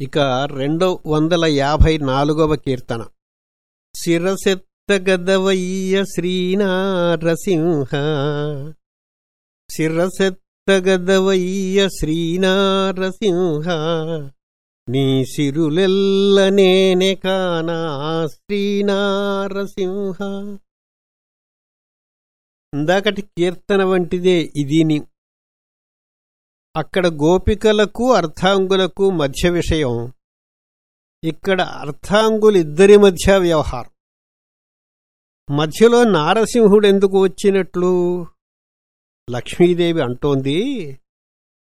ఇక రెండు వందల యాభై నాలుగవ కీర్తన. శిరసెత్తగదవయ్య శ్రీనారసింహ. శిరసెత్తగదవయ్య శ్రీనారసింహ. నీ సిరులెల్ల నేనే కానా శ్రీనారసింహ. ఇందాకటి కీర్తన వంటిదే ఇదిని అక్కడ గోపికలకు అర్థాంగులకు మధ్య విషయం. ఇక్కడ అర్థాంగులిద్దరి మధ్య వ్యవహారం. మధ్యలో నారసింహుడు ఎందుకు వచ్చినట్లు? లక్ష్మీదేవి అంటోంది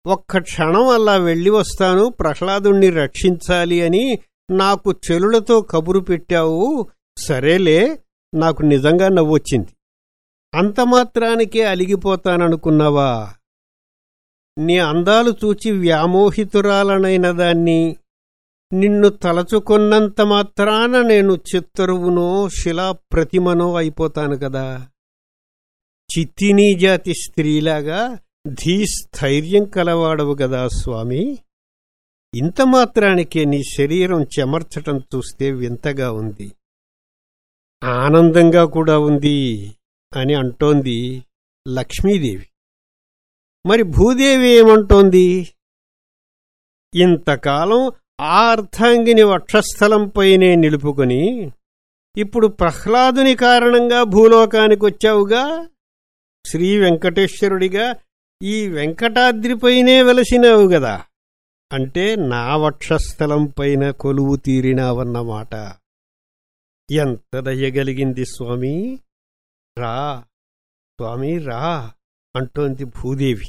ఒక్క క్షణం అలా వెళ్ళి వస్తాను ప్రహ్లాదుణ్ణి రక్షించాలి అని నాకు చెలులతో కబురు పెట్టావు. సరేలే నాకు నిజంగా నవ్వొచ్చింది. అంతమాత్రానికే అలిగిపోతాననుకున్నావా? నీ అందాలు చూచి వ్యామోహితురాలనైన దాన్ని నిన్ను తలచుకున్నంత మాత్రాన నేను చిత్తరువునో శిలాప్రతిమనో అయిపోతాను కదా. చిత్తినీ జాతి స్త్రీలాగా ధీస్థైర్యం కలవాడవు గదా స్వామి. ఇంత మాత్రానికే నీ శరీరం చెమర్చటం చూస్తే వింతగా ఉంది. ఆనందంగా కూడా ఉంది అని అంటోంది లక్ష్మీదేవి. మరి భూదేవి ఏమంటోంది? ఇంతకాలం ఆ అర్థాంగిని వక్షస్థలంపైనే నిలుపుకొని ఇప్పుడు ప్రహ్లాదుని కారణంగా భూలోకానికొచ్చావుగా శ్రీ వెంకటేశ్వరుడిగా ఈ వెంకటాద్రిపైనే వెలసినావు గదా? అంటే నా వక్షస్థలంపైన కొలువు తీరినావన్నమాట. ఎంత దయగలిగింది స్వామి? రా. స్వామి రా. అంటోంది భూదేవి.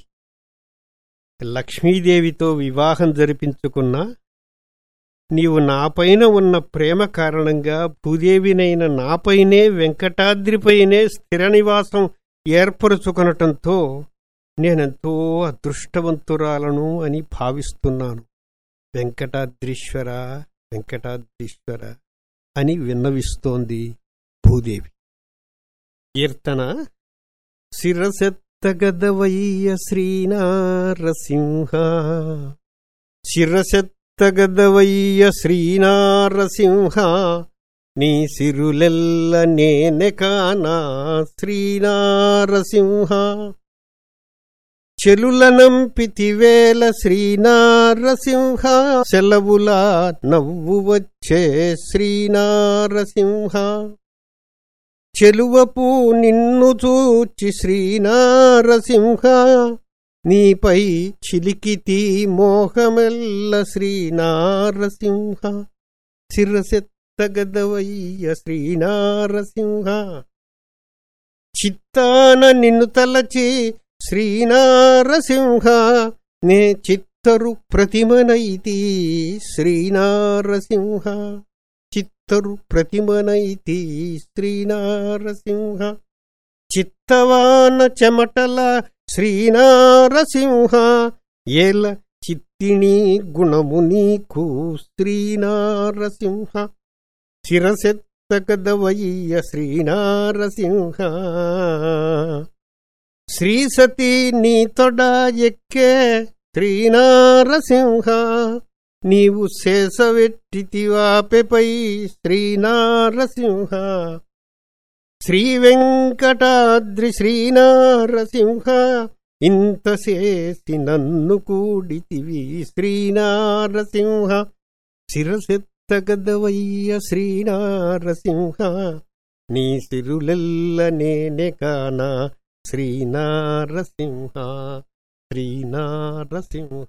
లక్ష్మీదేవితో వివాహం జరిపించుకున్నా నీవు నాపైన ఉన్న ప్రేమ కారణంగా భూదేవినైన నాపైనే వెంకటాద్రిపైనే స్థిర నివాసం ఏర్పరుచుకొనటంతో నేనెంతో అదృష్టవంతురాలను అని భావిస్తున్నాను. వెంకటాద్రీశ్వర వెంకటాద్రీశ్వర అని విన్నవిస్తోంది భూదేవి. కీర్తన శిరసెత్తగదవయ్య శ్రీనారసింహ. శిరసెత్తగదవయ్య శ్రీనారసింహ నీ సిరులెల్ల నేనె కానా శ్రీనారసింహ. చెలులనంపితివేల శ్రీనారసింహ సెలవులా నవ్వు వచ్చే శ్రీనారసింహ. చెలువపు నిన్ను చూచి శ్రీనారసింహ నీపై చిలికితి మోహమెల్ల శ్రీనారసింహ. శిరసెత్తగదవయ్య శ్రీనారసింహ. చిత్తాన నిన్ను తలచి శ్రీనారసింహ నే చిత్తరు ప్రతిమనైతి శ్రీనారసింహ. చిత్తరు ప్రతిమనైతి శ్రీనారసింహ. చిత్తవాన చెమటల శ్రీనారసింహ. ఏల చిత్తిణి గుణము నీకు శ్రీనారసింహ. శిరసెత్తగదవయ్య శ్రీనారసింహ. శ్రీసతి నీ తొడ ఎక్కే శ్రీనారసింహ. నీవు శేషవెట్టితివాపెపై శ్రీనారసింహ. శ్రీవెంకటాద్రి శ్రీనారసింహ ఇంత చేసి నన్ను కూడితివి శ్రీనారసింహ. శిరసెత్తగదవయ్య శ్రీనారసింహ నీ సిరులెల్ల నేనే కానా శ్రీనారసింహ. శ్రీనారసింహ.